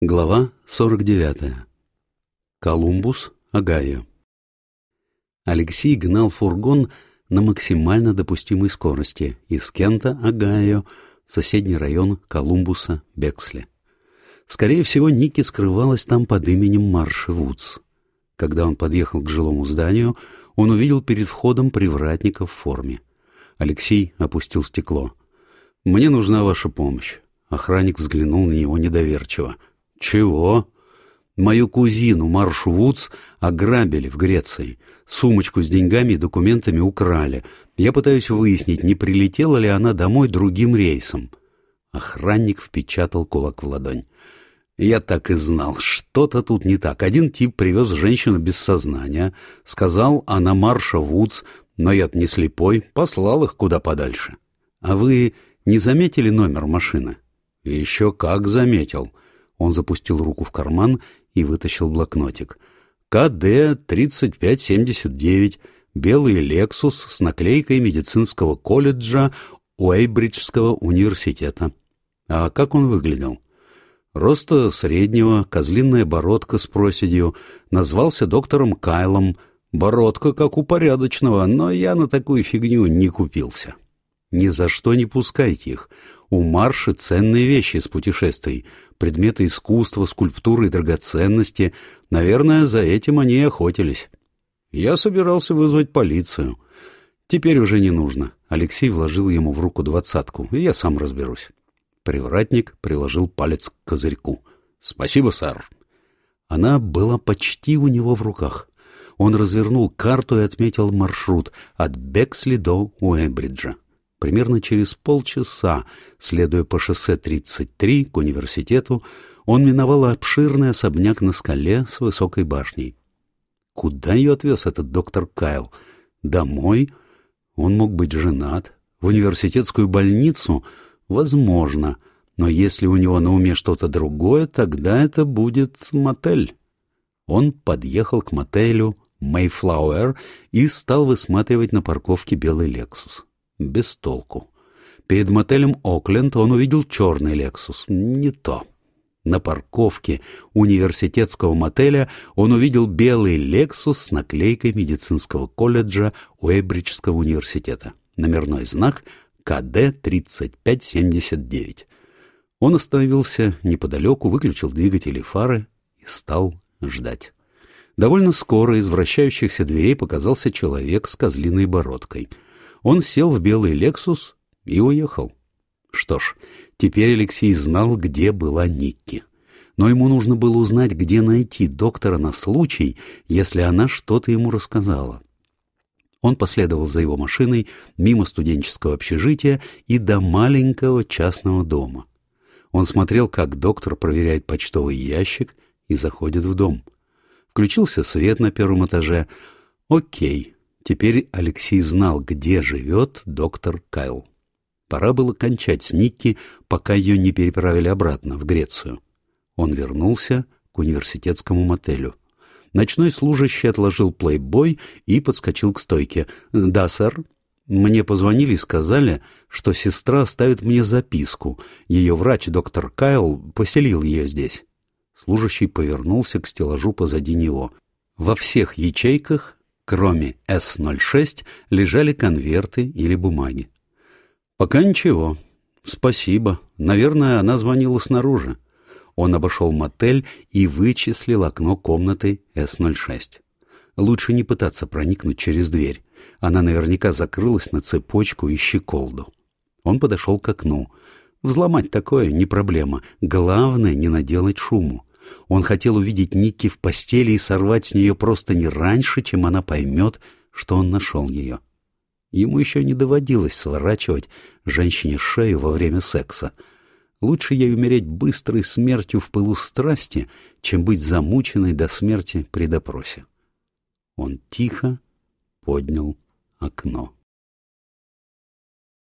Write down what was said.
Глава 49. Колумбус, Огайо. Алексей гнал фургон на максимально допустимой скорости из Кента, Огайо, в соседний район Колумбуса, Бексли. Скорее всего, Ники скрывалась там под именем Марши Вудс. Когда он подъехал к жилому зданию, он увидел перед входом привратника в форме. Алексей опустил стекло. «Мне нужна ваша помощь». Охранник взглянул на него недоверчиво. «Чего?» «Мою кузину Маршу Вудс ограбили в Греции. Сумочку с деньгами и документами украли. Я пытаюсь выяснить, не прилетела ли она домой другим рейсом». Охранник впечатал кулак в ладонь. Я так и знал, что-то тут не так. Один тип привез женщину без сознания, сказал, она Марша Вудс, но я не слепой, послал их куда подальше. А вы не заметили номер машины? Еще как заметил. Он запустил руку в карман и вытащил блокнотик. КД-3579, белый «Лексус» с наклейкой медицинского колледжа Уэйбриджского университета. А как он выглядел? Роста среднего, козлиная бородка с проседью, назвался доктором Кайлом. Бородка, как у порядочного, но я на такую фигню не купился. Ни за что не пускайте их. У Марши ценные вещи с путешествий, предметы искусства, скульптуры и драгоценности. Наверное, за этим они и охотились. Я собирался вызвать полицию. Теперь уже не нужно. Алексей вложил ему в руку двадцатку, и я сам разберусь. Привратник приложил палец к козырьку. — Спасибо, сэр. Она была почти у него в руках. Он развернул карту и отметил маршрут от Бексли до Уэбриджа. Примерно через полчаса, следуя по шоссе 33 к университету, он миновал обширный особняк на скале с высокой башней. Куда ее отвез этот доктор Кайл? Домой? Он мог быть женат. В университетскую больницу? Возможно. Но если у него на уме что-то другое, тогда это будет мотель. Он подъехал к мотелю «Мэйфлауэр» и стал высматривать на парковке белый «Лексус». Без толку. Перед мотелем «Окленд» он увидел черный «Лексус». Не то. На парковке университетского мотеля он увидел белый «Лексус» с наклейкой медицинского колледжа Уэбриджского университета. Номерной знак КД-3579. Он остановился неподалеку, выключил двигатели фары и стал ждать. Довольно скоро из вращающихся дверей показался человек с козлиной бородкой — он сел в белый «Лексус» и уехал. Что ж, теперь Алексей знал, где была Никки. Но ему нужно было узнать, где найти доктора на случай, если она что-то ему рассказала. Он последовал за его машиной мимо студенческого общежития и до маленького частного дома. Он смотрел, как доктор проверяет почтовый ящик и заходит в дом. Включился свет на первом этаже. Окей, Теперь Алексей знал, где живет доктор Кайл. Пора было кончать с Никки, пока ее не переправили обратно, в Грецию. Он вернулся к университетскому мотелю. Ночной служащий отложил плейбой и подскочил к стойке. «Да, сэр. Мне позвонили и сказали, что сестра оставит мне записку. Ее врач, доктор Кайл, поселил ее здесь». Служащий повернулся к стеллажу позади него. Во всех ячейках Кроме С-06 лежали конверты или бумаги. «Пока ничего. Спасибо. Наверное, она звонила снаружи». Он обошел мотель и вычислил окно комнаты С-06. Лучше не пытаться проникнуть через дверь. Она наверняка закрылась на цепочку и щеколду. Он подошел к окну. Взломать такое не проблема. Главное — не наделать шуму. Он хотел увидеть Никки в постели и сорвать с нее просто не раньше, чем она поймет, что он нашел ее. Ему еще не доводилось сворачивать женщине шею во время секса. Лучше ей умереть быстрой смертью в пылу страсти, чем быть замученной до смерти при допросе. Он тихо поднял окно.